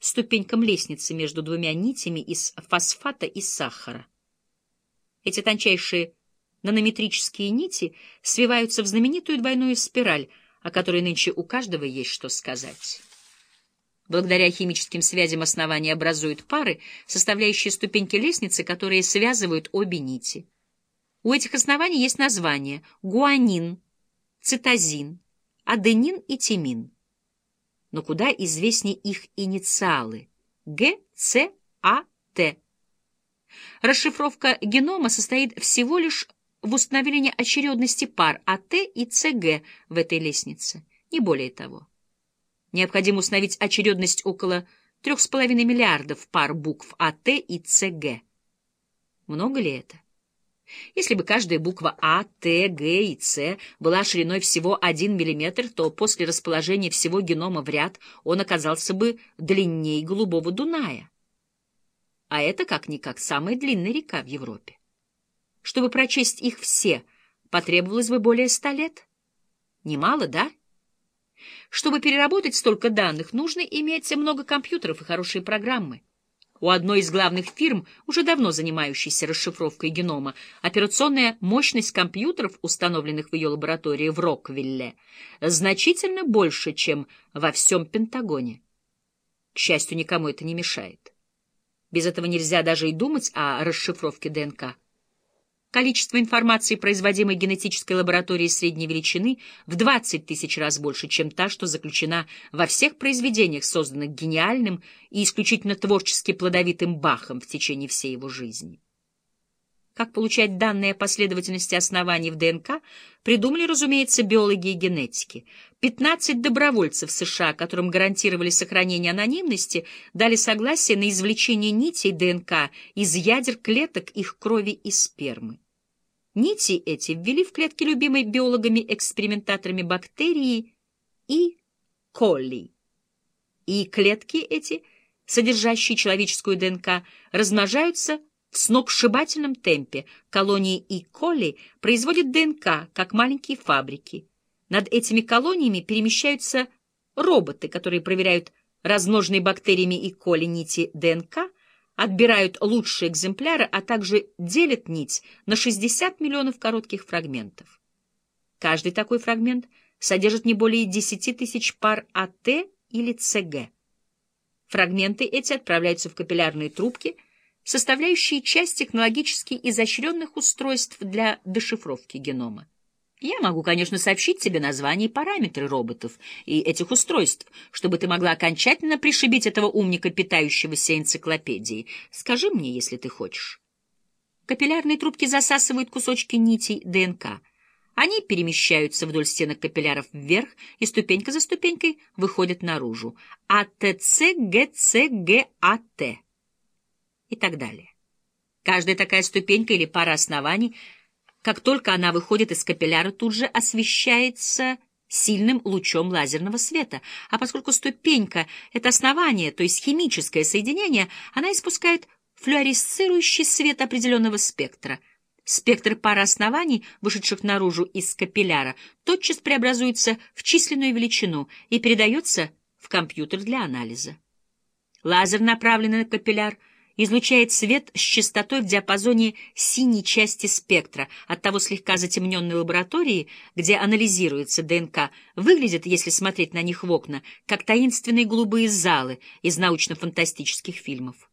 ступенькам лестницы между двумя нитями из фосфата и сахара. Эти тончайшие нанометрические нити свиваются в знаменитую двойную спираль, о которой нынче у каждого есть что сказать. Благодаря химическим связям основания образуют пары, составляющие ступеньки лестницы, которые связывают обе нити. У этих оснований есть названия гуанин, цитозин, аденин и тимин. Но куда известнее их инициалы Г, С, А, Т. Расшифровка генома состоит всего лишь в установлении очередности пар АТ и ЦГ в этой лестнице, не более того. Необходимо установить очередность около 3,5 миллиардов пар букв АТ и ЦГ. Много ли это? Если бы каждая буква А, Т, Г и С была шириной всего 1 мм, то после расположения всего генома в ряд он оказался бы длиннее Голубого Дуная. А это, как-никак, самая длинная река в Европе. Чтобы прочесть их все, потребовалось бы более ста лет. Немало, да? Чтобы переработать столько данных, нужно иметь много компьютеров и хорошие программы. У одной из главных фирм, уже давно занимающейся расшифровкой генома, операционная мощность компьютеров, установленных в ее лаборатории в Роквилле, значительно больше, чем во всем Пентагоне. К счастью, никому это не мешает. Без этого нельзя даже и думать о расшифровке ДНК. Количество информации, производимой генетической лабораторией средней величины, в 20 тысяч раз больше, чем та, что заключена во всех произведениях, созданных гениальным и исключительно творчески плодовитым Бахом в течение всей его жизни. Как получать данные о последовательности оснований в ДНК, придумали, разумеется, биологи и генетики. 15 добровольцев США, которым гарантировали сохранение анонимности, дали согласие на извлечение нитей ДНК из ядер клеток их крови и спермы. Нити эти ввели в клетки любимой биологами-экспериментаторами бактерии и коли. И клетки эти, содержащие человеческую ДНК, размножаются в сногсшибательном темпе колонии И. коли производят ДНК, как маленькие фабрики. Над этими колониями перемещаются роботы, которые проверяют размноженные бактериями И. коли нити ДНК, отбирают лучшие экземпляры, а также делят нить на 60 миллионов коротких фрагментов. Каждый такой фрагмент содержит не более 10 тысяч пар АТ или ЦГ. Фрагменты эти отправляются в капиллярные трубки – составляющие часть технологически изощренных устройств для дешифровки генома. Я могу, конечно, сообщить тебе названия и параметры роботов и этих устройств, чтобы ты могла окончательно пришибить этого умника, питающегося энциклопедией. Скажи мне, если ты хочешь. Капиллярные трубки засасывают кусочки нитей ДНК. Они перемещаются вдоль стенок капилляров вверх и ступенька за ступенькой выходят наружу. АТЦ, ГЦ, ГАТ и так далее. Каждая такая ступенька или пара оснований, как только она выходит из капилляра, тут же освещается сильным лучом лазерного света, а поскольку ступенька — это основание, то есть химическое соединение, она испускает флуоресцирующий свет определенного спектра. Спектр пары оснований, вышедших наружу из капилляра, тотчас преобразуется в численную величину и передается в компьютер для анализа. Лазер, направленный на капилляр, излучает свет с частотой в диапазоне синей части спектра. От того слегка затемненной лаборатории, где анализируется ДНК, выглядит, если смотреть на них в окна, как таинственные голубые залы из научно-фантастических фильмов.